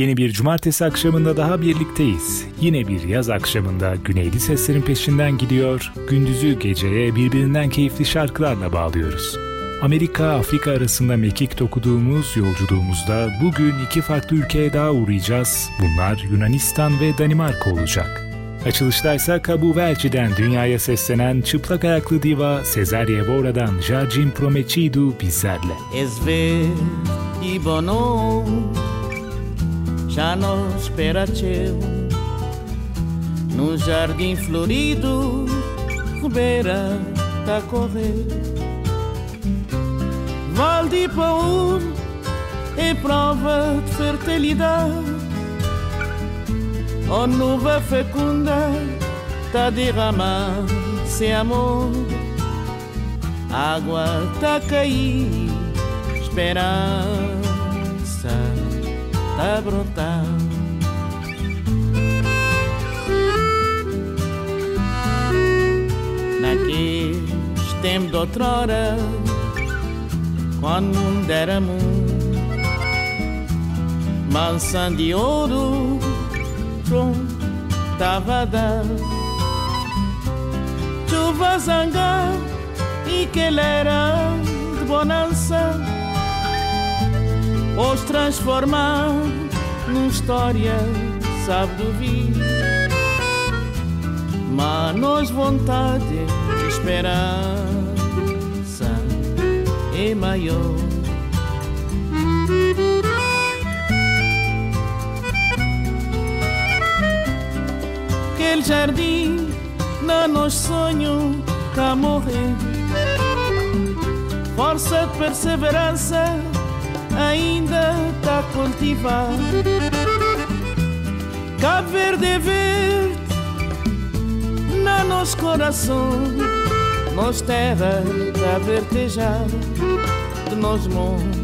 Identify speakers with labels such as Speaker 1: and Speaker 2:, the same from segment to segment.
Speaker 1: Yeni bir cumartesi akşamında daha birlikteyiz. Yine bir yaz akşamında güneyli seslerin peşinden gidiyor, gündüzü geceye birbirinden keyifli şarkılarla bağlıyoruz. Amerika-Afrika arasında mekik dokuduğumuz yolculuğumuzda bugün iki farklı ülkeye daha uğrayacağız. Bunlar Yunanistan ve Danimarka olacak. Açılıştaysa Cabo Verde'den dünyaya seslenen çıplak ayaklı diva Cesaria Bora'dan Jardim Prometido bizlerle.
Speaker 2: Verde bono, já não espera teu No jardim florido, beira tá correr Val de Paul é prova de fertilidade. Oh nuva fecunda tá derramando sem amor. Água tá cair, esperança tá Naqueles tempos de outrora Quando o mundo era mundo Mansão de ouro tava a dar. Chuva zanga e que ele era de bonança Os transformar numa história sabe do vir Manos vontade e esperança é maior aquele jardim, na nos sonho cá morrer. Força de perseverança ainda tá cultivar. Cabo Verde é verde na nosso coração, nos terra tá vertejar de nós mundo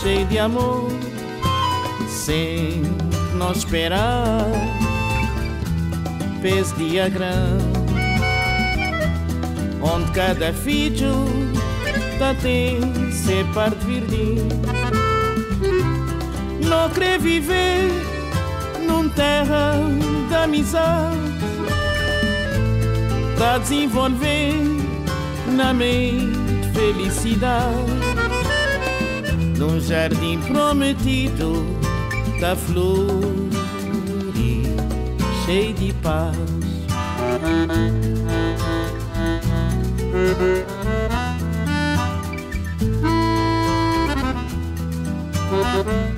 Speaker 2: cheio de amor, sem nós esperar fez diagrama onde cada filho tá tem ser parte verde não quer viver num terra da amizade tá desenvolvendo na mente felicidade num jardim prometido da flor cheio de paz. Aquele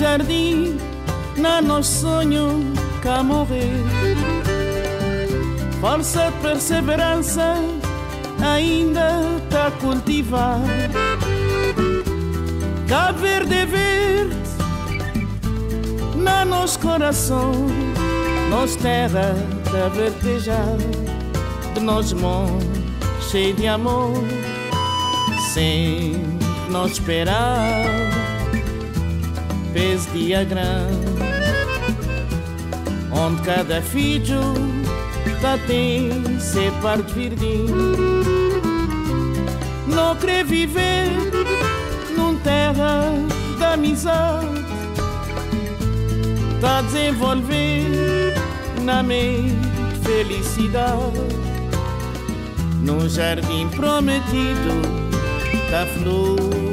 Speaker 2: jardim, na nosso sonho, cá morrer. De perseverança ainda tá cultivar. Cabo Verde verde, na nosso coração, nossa terra tá vertejar, de nós mãos cheio de amor, sem nós esperar, fez diagrama, onde cada filho tá tem ser parte verdinho. Não quer viver num terra da amizade, tá desenvolver na mente felicidade num jardim prometido da flor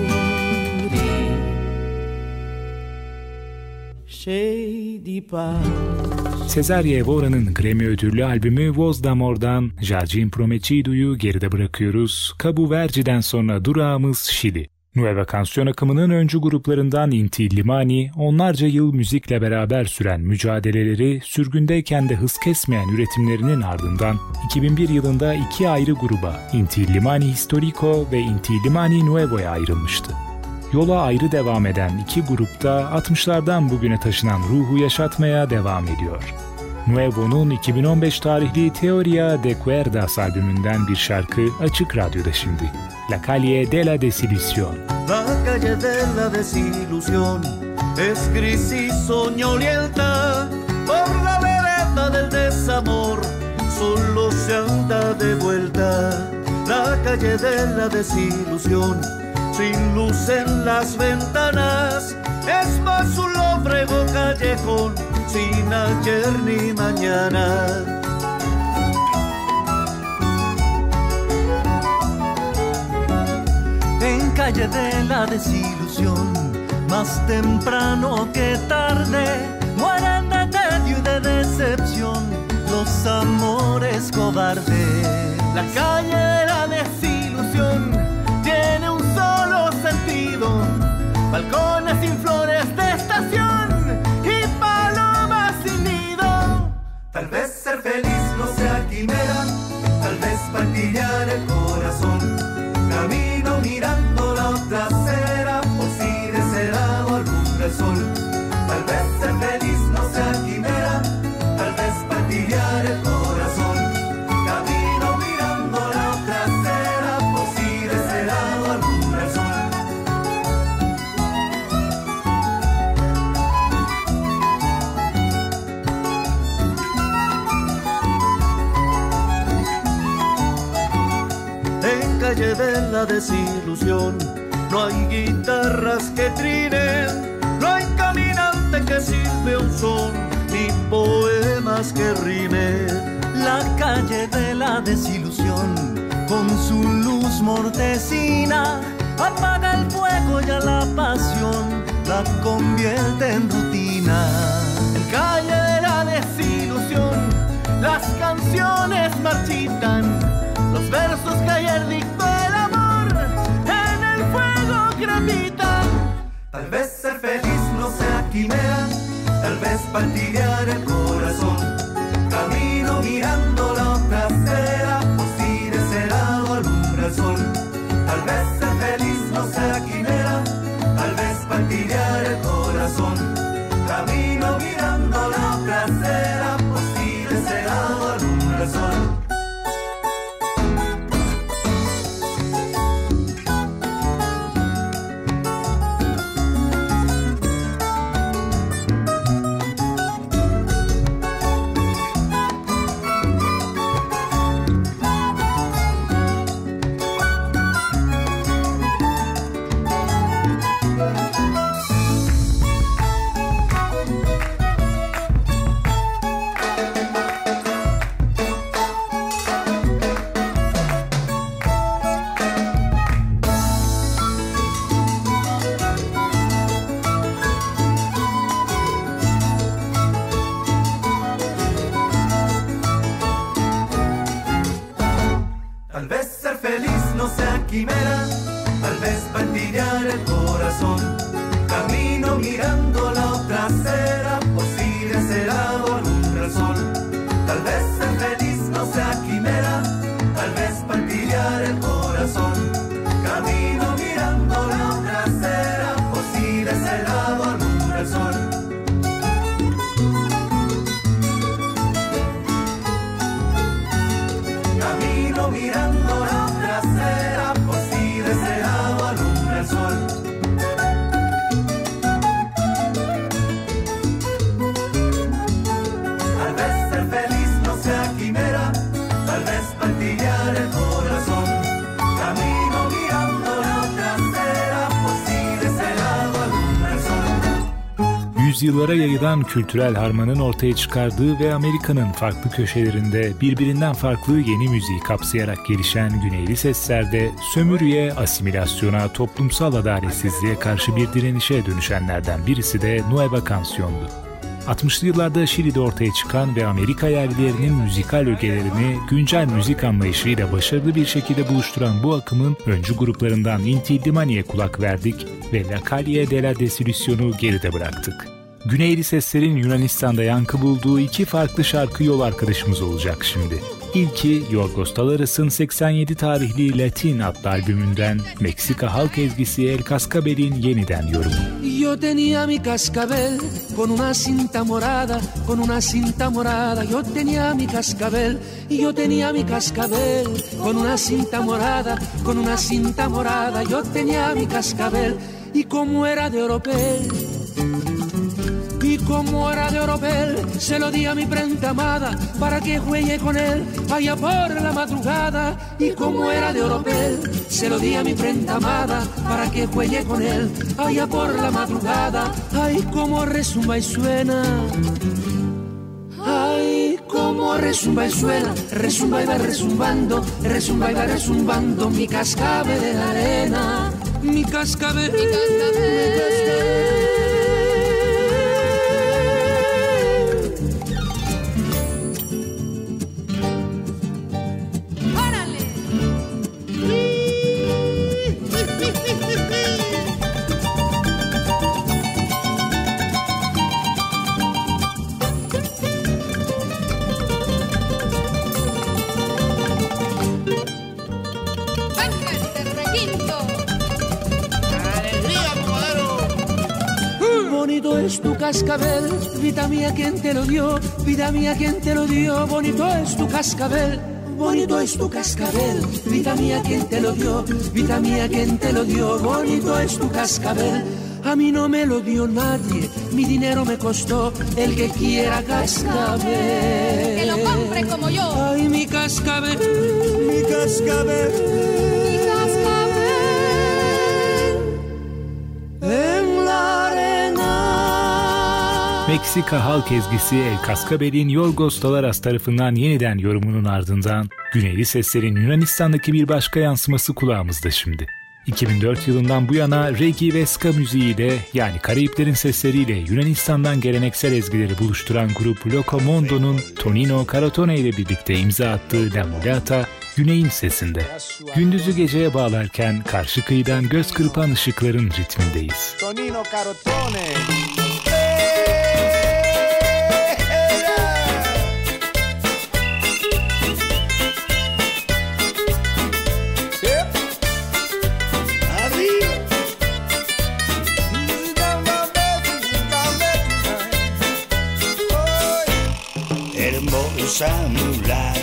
Speaker 1: Cesaria Evora'nın Grammy ödüllü albümü Voz d'Amor'dan Jardim Prometido'yu geride bırakıyoruz. Cabo Verde'den sonra durağımız Şili. Nueva Canción akımının öncü gruplarından Inti Limani, onlarca yıl müzikle beraber süren mücadeleleri sürgündeyken de hız kesmeyen üretimlerinin ardından 2001 yılında iki ayrı gruba Inti Limani Historico ve Inti Limani Nuevo'ya ayrılmıştı. Yola ayrı devam eden iki grupta 60'lardan bugüne taşınan ruhu yaşatmaya devam ediyor. Nuevo'nun 2015 tarihli Teoria de Cuerdas albümünden bir şarkı Açık Radyo'da şimdi. La calle de la desilusión.
Speaker 3: La calle de la desilusión es soñó lealtad por la vereda del desamor. Solo se anda de vuelta la calle de la desilusión sin luz en las ventanas es más un lóbrego callejón sin ayer ni mañana en calle de la desilusión, más temprano que tarde, mueren de tedio y de decepción los amores cobardes. La calle de la desilusión balcones sin flores de estación y palomas sin nido. Tal vez ser feliz no sea quimera, tal vez partillar el corazón desilusión no hay guitarras que trinen, no hay caminante que sirve un son, ni poemas que rimen. La calle de la desilusión, con su luz mortecina, apaga el fuego y a la pasión la convierte en rutina. En calle de la desilusión, las canciones marchitan los versos que ayer dictó Tal vez ser feliz no sea quimera, tal vez partillar el corazón. Camino mirando
Speaker 1: Yüzyıllara yayılan kültürel harmanın ortaya çıkardığı ve Amerika'nın farklı köşelerinde birbirinden farklı yeni müziği kapsayarak gelişen güneyli seslerde sömürüye, asimilasyona, toplumsal adaletsizliğe karşı bir direnişe dönüşenlerden birisi de Nueva Canción'du. 60'lı yıllarda Şili'de ortaya çıkan ve Amerika yerlilerinin müzikal ögelerini güncel müzik anlayışıyla başarılı bir şekilde buluşturan bu akımın öncü gruplarından Inti Dimani'ye kulak verdik ve La Calle de la Desilusion'u geride bıraktık. Güneyli seslerin Yunanistan'da yankı bulduğu iki farklı şarkı yol arkadaşımız olacak şimdi. İlki Yorgos Talares'ın 87 tarihli Latin adlı albümünden Meksika halk ezgisi El Cascabel'in yeniden yorumu.
Speaker 4: Yo tenía mi cascabel con una cinta morada, con una cinta morada. Yo tenía mi cascabel yo tenía mi cascabel con una cinta morada, con una cinta morada. Yo tenía mi cascabel y como era de Y como era de oropel, se lo di a mi prenda amada para que juegue con él allá por la madrugada. Y como era de oropel, se lo di a mi prenda amada para que juegue con él allá por la madrugada. Ay, como resumba y suena. Ay, como resumba y suena, resumba y va resumbando, resumba y va resumbando mi cascabel de la arena, mi cascabel. Mi cascabel. es tu cascabel, vida mía, quien te lo dio? Vida mía, quien te lo dio? Bonito es tu cascabel. Bonito es tu cascabel, vida mía, quien te lo dio? Vida mía, quien te lo dio? Bonito es tu cascabel. A mí no me lo dio nadie, mi dinero me costó el que quiera cascabel.
Speaker 5: Que lo compre como yo.
Speaker 4: Ay, mi cascabel,
Speaker 3: mi cascabel.
Speaker 1: Meksika halk ezgisi El Cascabel'in Yorgos Dalaras tarafından yeniden yorumunun ardından Güneyli seslerin Yunanistan'daki bir başka yansıması kulağımızda şimdi. 2004 yılından bu yana reggae ve ska müziğiyle yani Karayiplerin sesleriyle Yunanistan'dan geleneksel ezgileri buluşturan grup Loco Mondo'nun Tonino Carotone ile birlikte imza attığı La Güney'in sesinde. Gündüzü geceye bağlarken karşı kıyıdan göz kırpan ışıkların ritmindeyiz. Tonino Carotone
Speaker 6: samurai.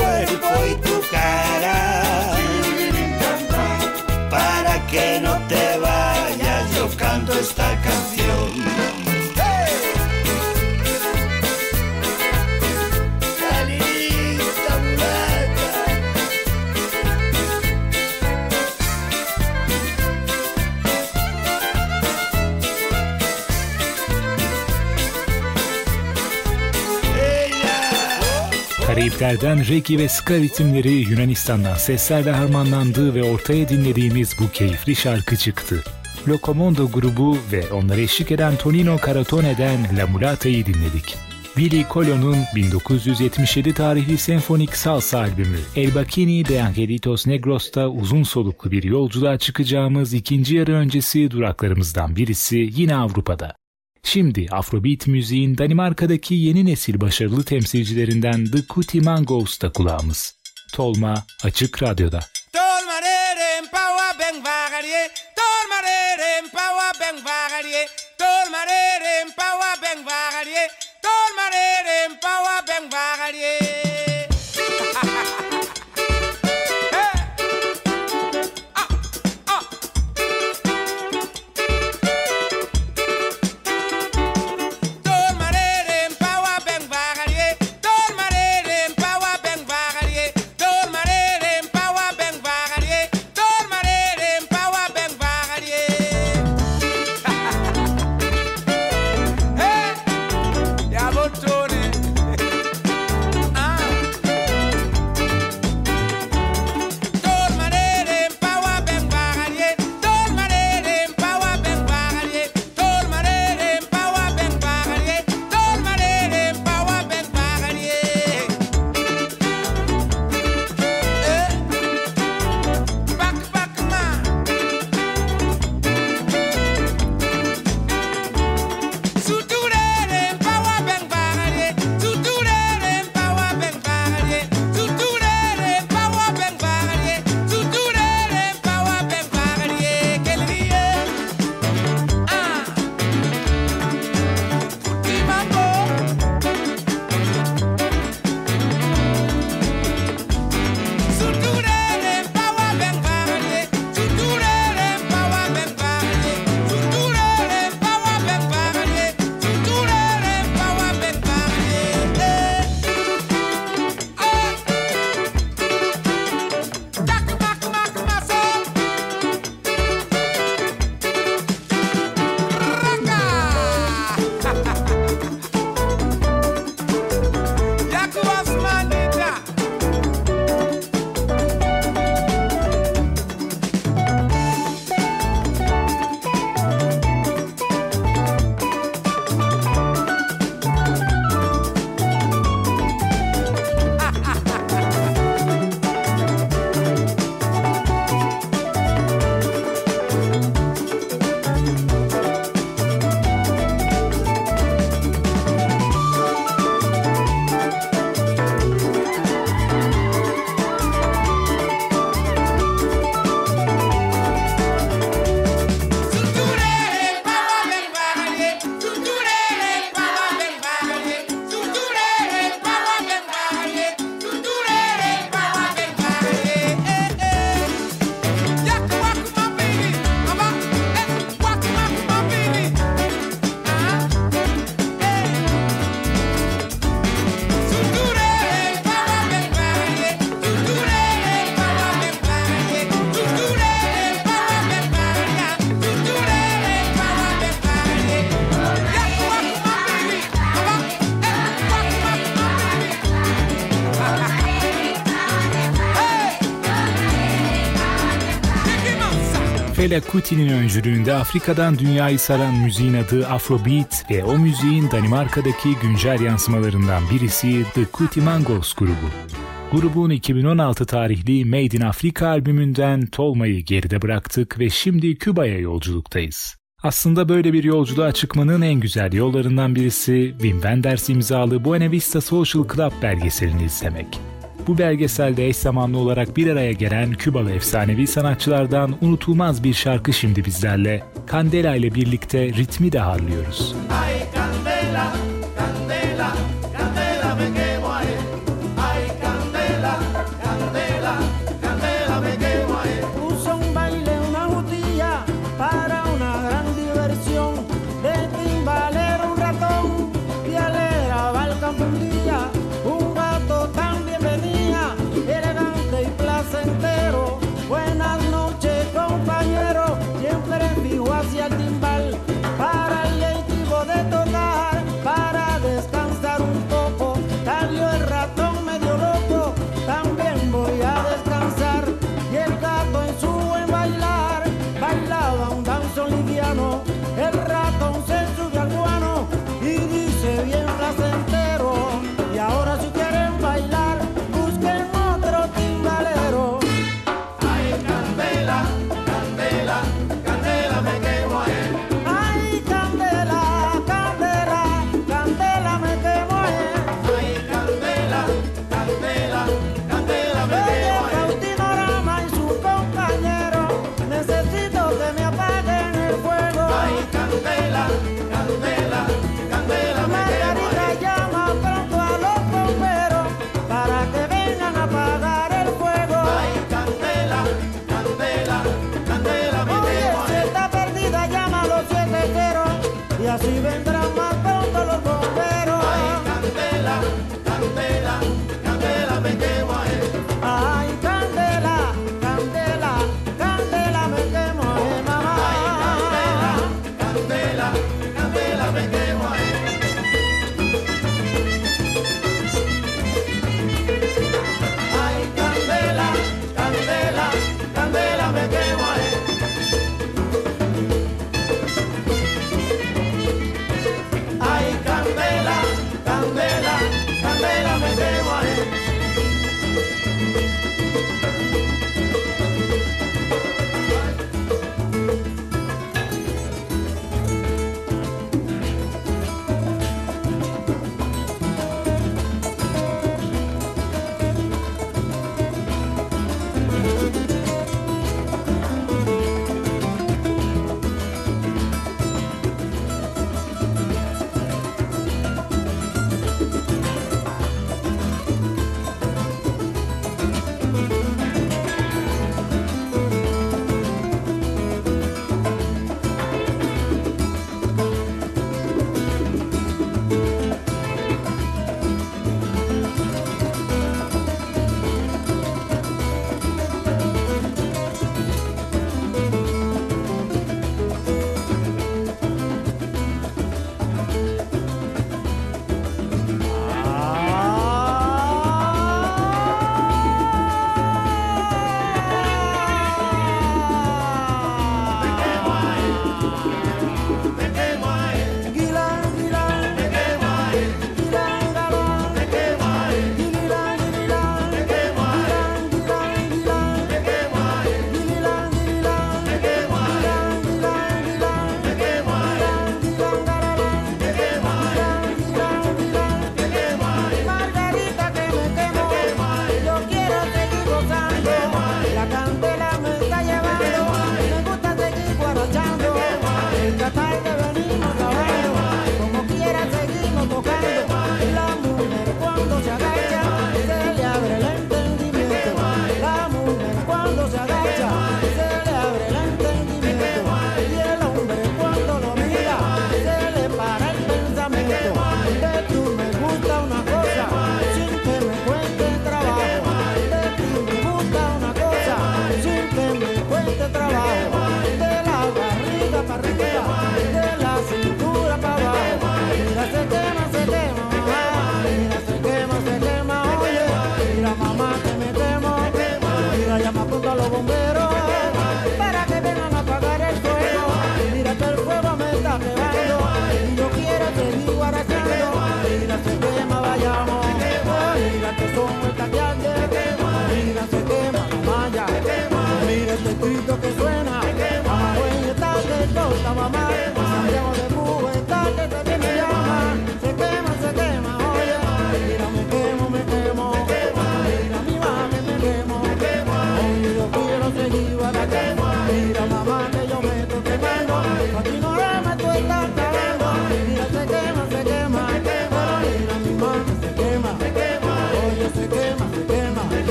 Speaker 6: Y tu cara. Para que no te vayas, yo canto esta canción.
Speaker 7: Karayiplerden reggae ve ska ritimleri Yunanistan'dan seslerle harmanlandığı ve ortaya dinlediğimiz bu keyifli şarkı çıktı. Locomondo grubu ve onlara eşlik eden Tonino Caratone'den La Mulata'yı dinledik. Billy Colon'un 1977 tarihli senfonik salsa albümü El Bacini de Angelitos Negros'ta uzun soluklu bir yolculuğa çıkacağımız ikinci yarı öncesi duraklarımızdan birisi yine Avrupa'da. Şimdi Afrobeat müziğin Danimarka'daki yeni nesil başarılı temsilcilerinden The Kuti Mangos'ta kulağımız. Tolma Açık Radyo'da. Tolmareren pava ben vagarie, tolmareren pava ben vagarie, tolmareren pava ben vagarie, tolmareren pava ben. Fela Kuti'nin öncülüğünde Afrika'dan dünyayı saran müziğin adı Afrobeat ve o müziğin Danimarka'daki güncel yansımalarından birisi The Kuti Mangos grubu. Grubun 2016 tarihli Made in Africa albümünden Tolma'yı geride bıraktık ve şimdi Küba'ya yolculuktayız. Aslında böyle bir yolculuğa çıkmanın en güzel yollarından birisi Wim Wenders imzalı Buena Vista Social Club belgeselini izlemek. Bu belgeselde eş zamanlı olarak bir araya gelen Kübalı efsanevi sanatçılardan unutulmaz bir şarkı şimdi bizlerle. Candela ile birlikte ritmi de harlıyoruz. Ay Candela, Candela, Candela.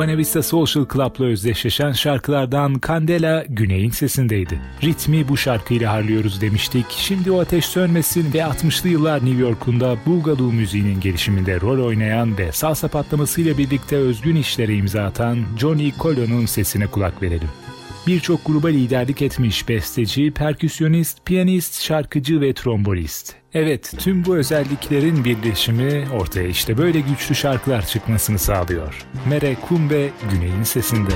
Speaker 1: Buena Vista Social Club'la özdeşleşen şarkılardan Candela Güney'in sesindeydi. Ritmi bu şarkıyla harlıyoruz demiştik. Şimdi o ateş sönmesin ve 60'lı yıllar New York'unda Boogaloo müziğinin gelişiminde rol oynayan ve salsa patlamasıyla birlikte özgün işlere imza atan Johnny Colo'nun sesine kulak verelim. Birçok gruba liderlik etmiş besteci, perküsyonist, piyanist, şarkıcı ve trombonist. Evet, tüm bu özelliklerin birleşimi ortaya işte böyle güçlü şarkılar çıkmasını sağlıyor. Mere Kumbe Güney'in sesinde.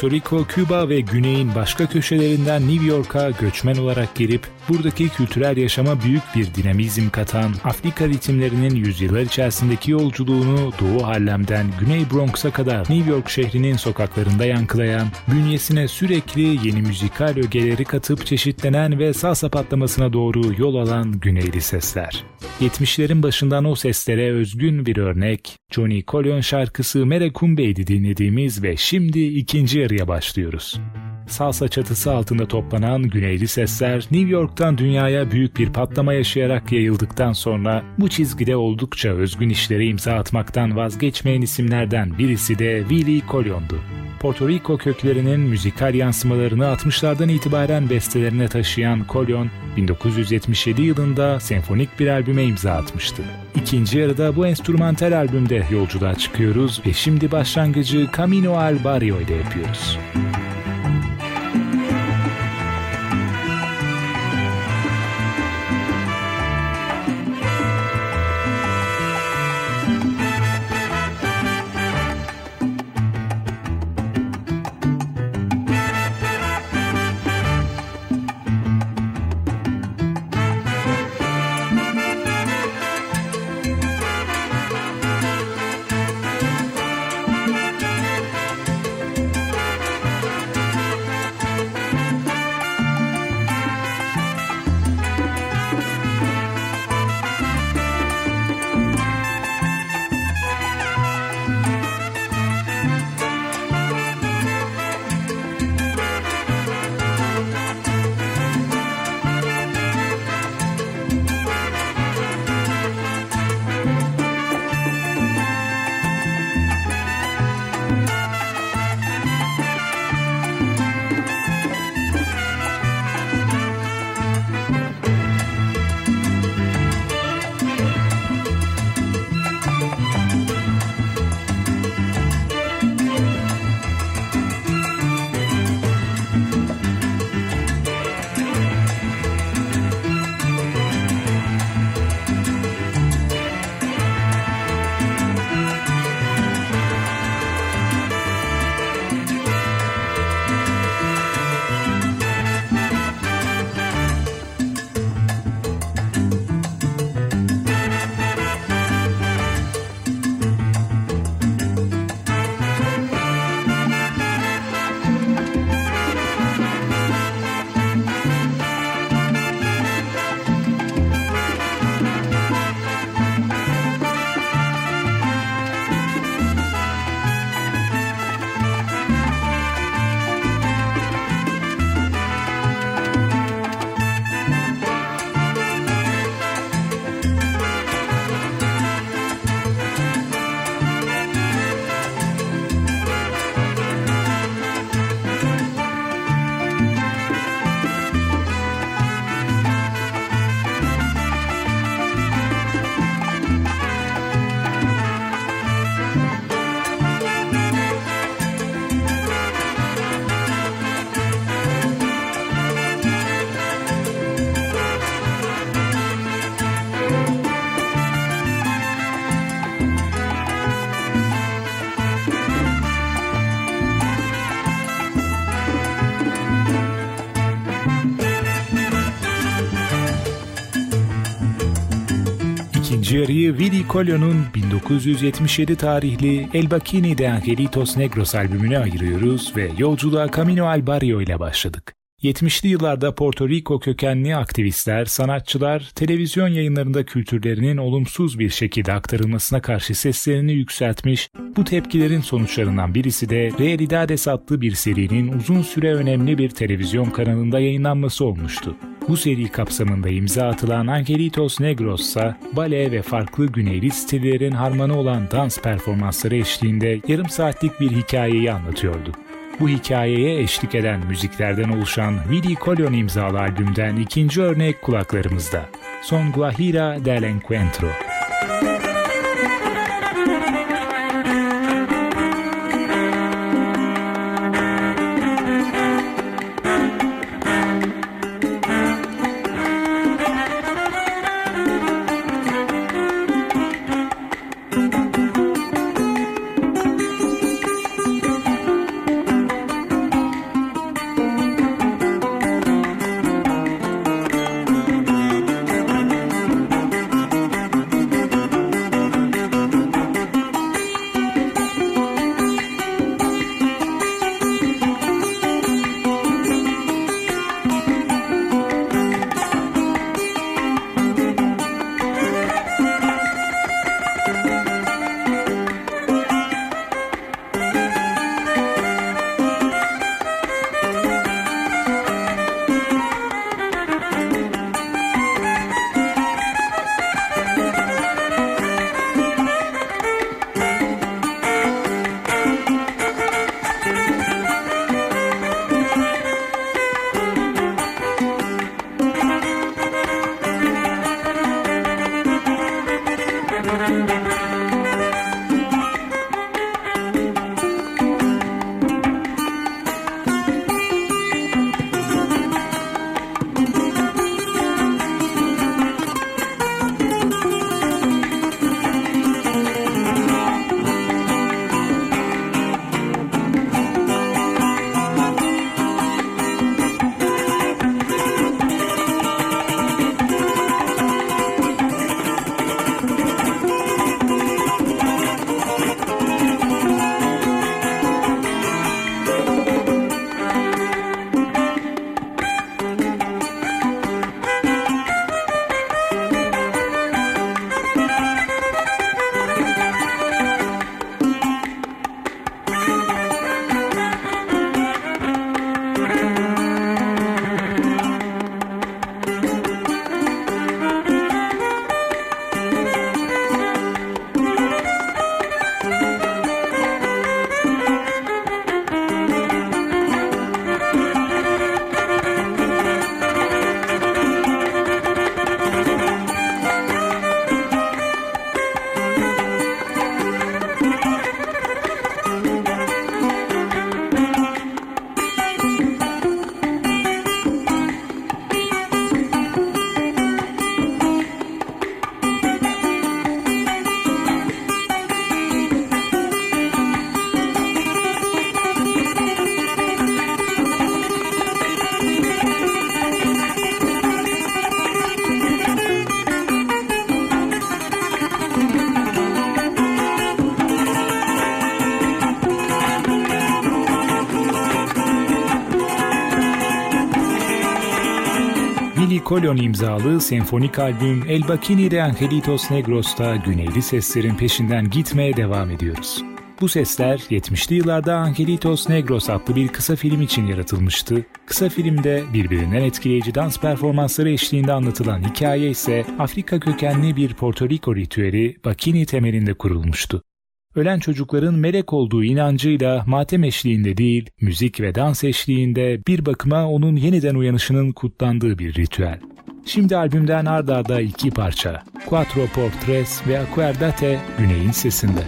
Speaker 1: Porto Rico, Küba ve Güney'in başka köşelerinden New York'a göçmen olarak girip buradaki kültürel yaşama büyük bir dinamizm katan Afrika ritimlerinin yüzyıllar içerisindeki yolculuğunu Doğu Harlem'den Güney Bronx'a kadar New York şehrinin sokaklarında yankılayan, bünyesine sürekli yeni müzikal ögeleri katıp çeşitlenen ve salsa patlamasına doğru yol alan güneyli sesler. 70'lerin başından o seslere özgün bir örnek, Johnny Colon şarkısı Mere Kumbey'di dinlediğimiz ve şimdi ikinci yarıya başlıyoruz. Salsa çatısı altında toplanan güneyli sesler New York'tan dünyaya büyük bir patlama yaşayarak yayıldıktan sonra bu çizgide oldukça özgün işlere imza atmaktan vazgeçmeyen isimlerden birisi de Willie Colon'du. Porto Rico köklerinin müzikal yansımalarını 60'lardan itibaren bestelerine taşıyan Colon, 1977 yılında senfonik bir albüme imza atmıştı. İkinci yarıda bu enstrümantal albümde yolculuğa çıkıyoruz ve şimdi başlangıcı Camino al Barrio ile yapıyoruz. Yarıyı Willy Colon'un 1977 tarihli El Bacini de Angelitos Negros albümüne ayırıyoruz ve yolculuğa Camino al Barrio ile başladık. 70'li yıllarda Porto Rico kökenli aktivistler, sanatçılar televizyon yayınlarında kültürlerinin olumsuz bir şekilde aktarılmasına karşı seslerini yükseltmiş, bu tepkilerin sonuçlarından birisi de Realidades adlı bir serinin uzun süre önemli bir televizyon kanalında yayınlanması olmuştu. Bu seri kapsamında imza atılan Angelitos Negros ise bale ve farklı güneyli stillerin harmanı olan dans performansları eşliğinde yarım saatlik bir hikayeyi anlatıyordu. Bu hikayeye eşlik eden müziklerden oluşan Vidi Colon imzalı albümden ikinci örnek kulaklarımızda. Son Guajira del Encuentro. Colon imzalı senfonik albüm El Bacini de Angelitos Negros'ta güneyli seslerin peşinden gitmeye devam ediyoruz. Bu sesler 70'li yıllarda Angelitos Negros adlı bir kısa film için yaratılmıştı. Kısa filmde birbirinden etkileyici dans performansları eşliğinde anlatılan hikaye ise Afrika kökenli bir Porto Rico ritüeli Bakini temelinde kurulmuştu. Ölen çocukların melek olduğu inancıyla matem eşliğinde değil, müzik ve dans eşliğinde bir bakıma onun yeniden uyanışının kutlandığı bir ritüel. Şimdi albümden ardarda iki parça, Quattro Portres ve Aquerdate Güney'in sesinde.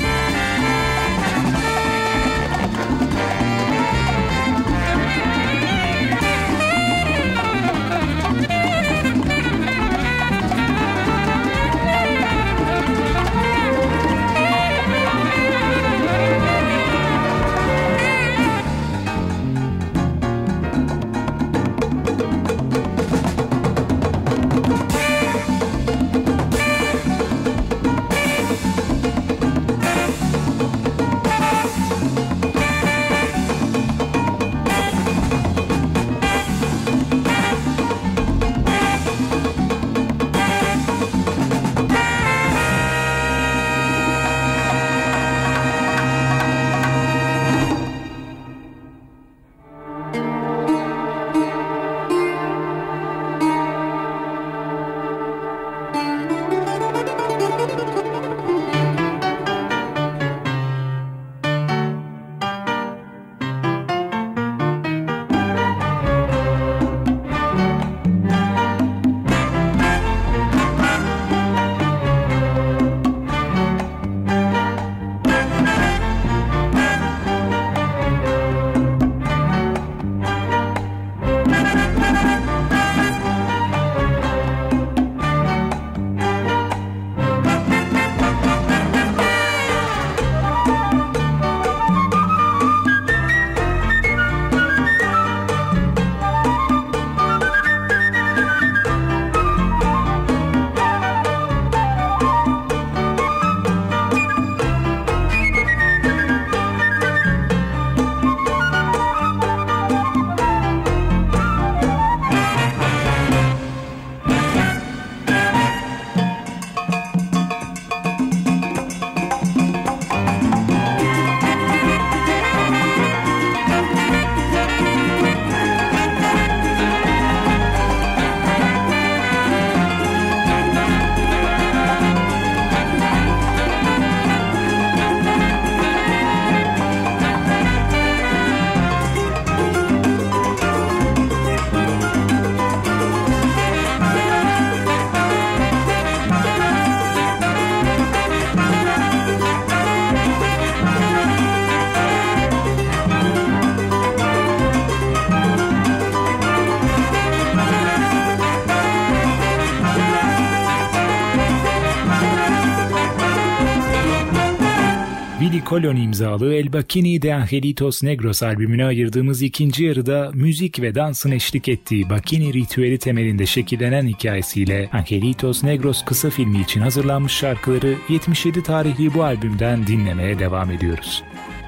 Speaker 1: Colon imzalı El Bacini de Angelitos Negros albümüne ayırdığımız ikinci yarıda müzik ve dansın eşlik ettiği Bacini ritüeli temelinde şekillenen hikayesiyle Angelitos Negros kısa filmi için hazırlanmış şarkıları 77 tarihli bu albümden dinlemeye devam ediyoruz.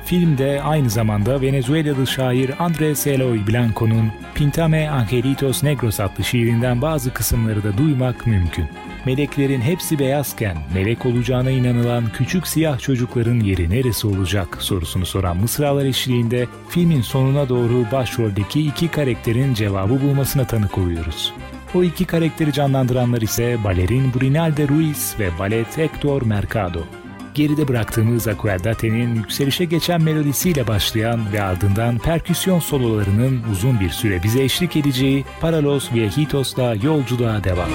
Speaker 1: Filmde aynı zamanda Venezuelalı şair Andres Eloy Blanco'nun Pintame Angelitos Negros adlı şiirinden bazı kısımları da duymak mümkün meleklerin hepsi beyazken melek olacağına inanılan küçük siyah çocukların yeri neresi olacak sorusunu soran mısralar eşliğinde filmin sonuna doğru başroldeki iki karakterin cevabı bulmasına tanık oluyoruz. O iki karakteri canlandıranlar ise balerin Brinalde Ruiz ve balet Hector Mercado. Geride bıraktığımız Acuerdate'nin yükselişe geçen melodisiyle başlayan ve ardından perküsyon sololarının uzun bir süre bize eşlik edeceği Paralos Viejitos'la yolculuğa devam.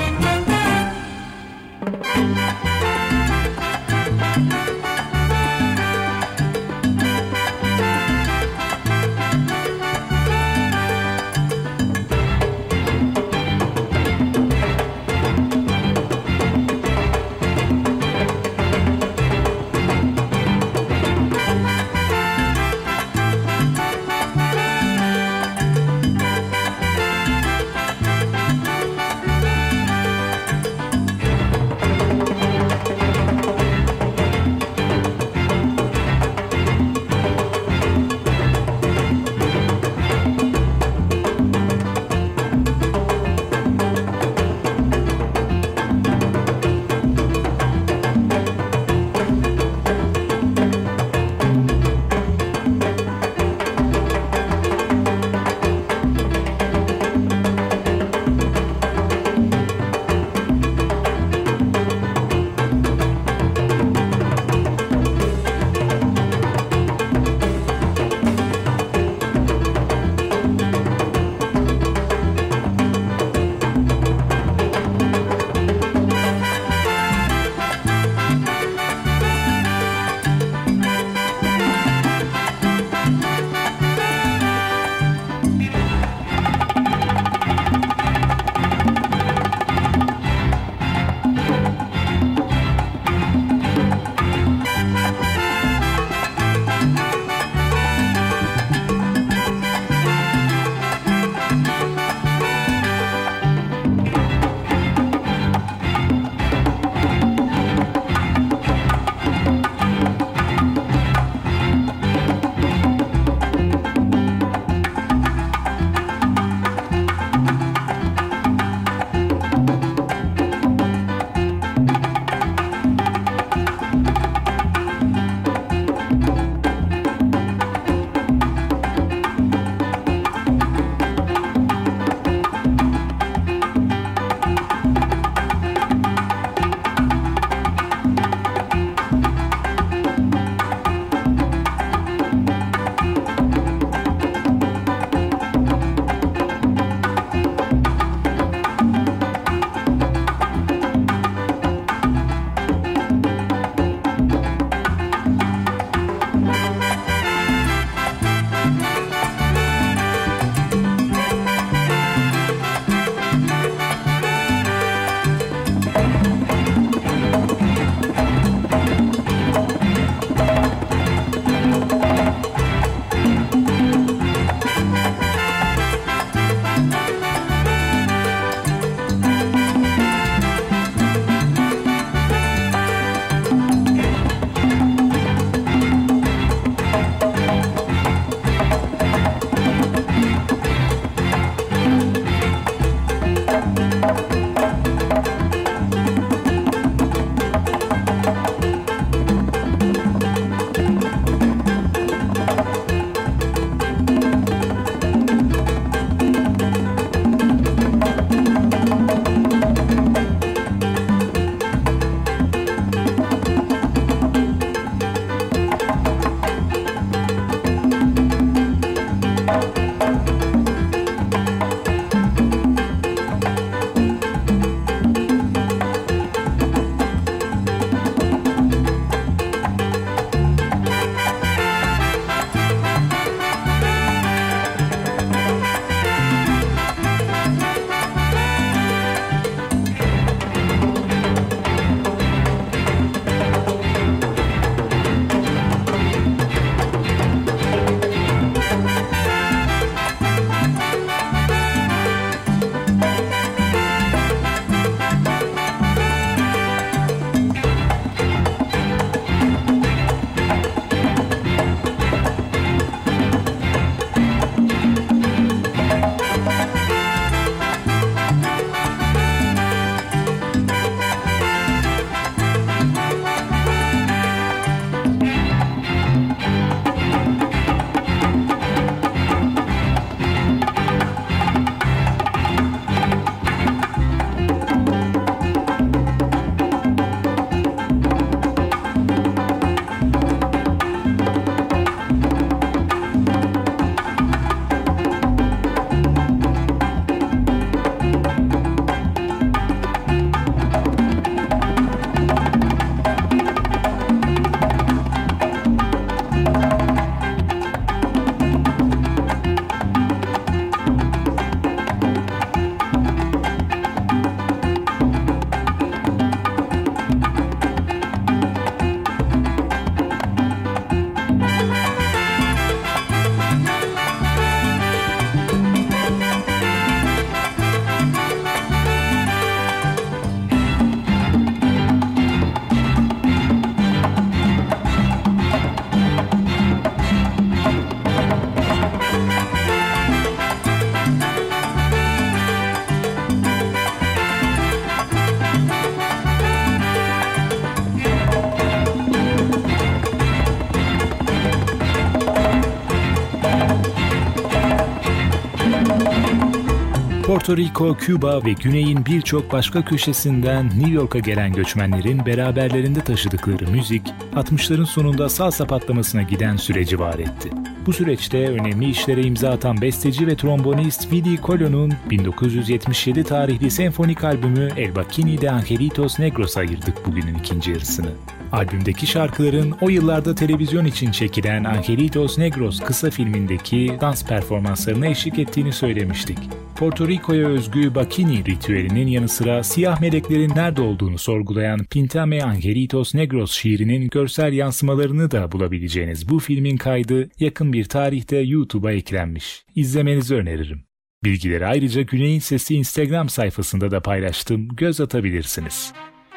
Speaker 1: Porto Rico, Küba ve Güney'in birçok başka köşesinden New York'a gelen göçmenlerin beraberlerinde taşıdıkları müzik, 60'ların sonunda salsa patlamasına giden süreci var etti. Bu süreçte önemli işlere imza atan besteci ve trombonist Vidi Colo'nun 1977 tarihli senfonik albümü El Bacchini de Angelitos Negros ayırdık bugünün ikinci yarısını. Albümdeki şarkıların o yıllarda televizyon için çekilen Angelitos Negros kısa filmindeki dans performanslarına eşlik ettiğini söylemiştik. Porto Rico'ya özgü Bacchini ritüelinin yanı sıra siyah meleklerin nerede olduğunu sorgulayan Pintame Angelitos Negros şiirinin görsel yansımalarını da bulabileceğiniz bu filmin kaydı yakın bir tarihte YouTube'a eklenmiş. İzlemenizi öneririm. Bilgileri ayrıca Güney'in Sesi Instagram sayfasında da paylaştım, göz atabilirsiniz.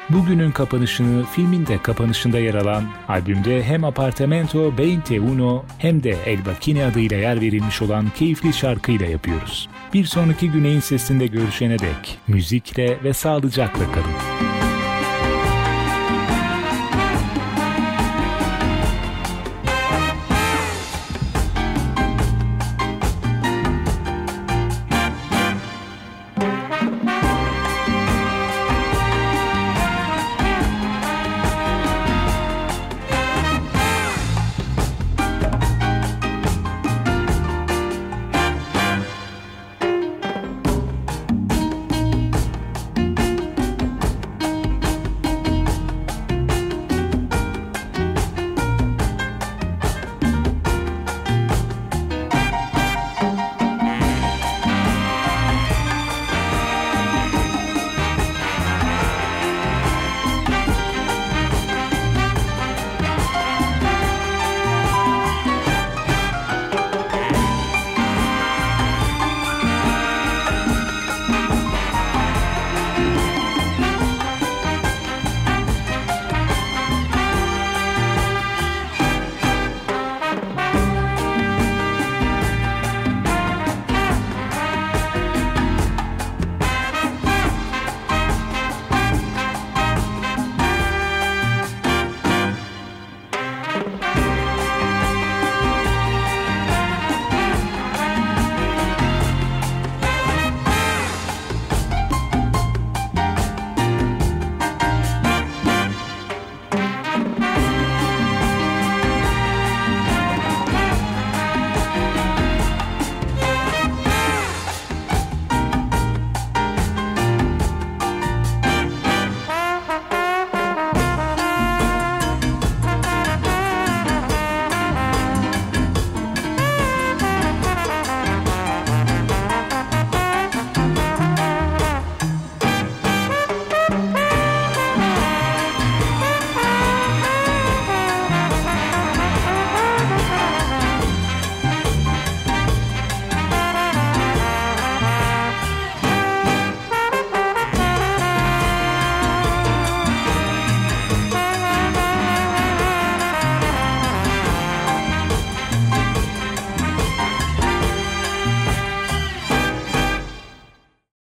Speaker 1: Bugünün kapanışını filmin de kapanışında yer alan albümde hem Apartamento 21 hem de El Bacchini adıyla yer verilmiş olan keyifli şarkıyla yapıyoruz. Bir sonraki Güney'in sesinde görüşene dek müzikle ve sağlıcakla kalın.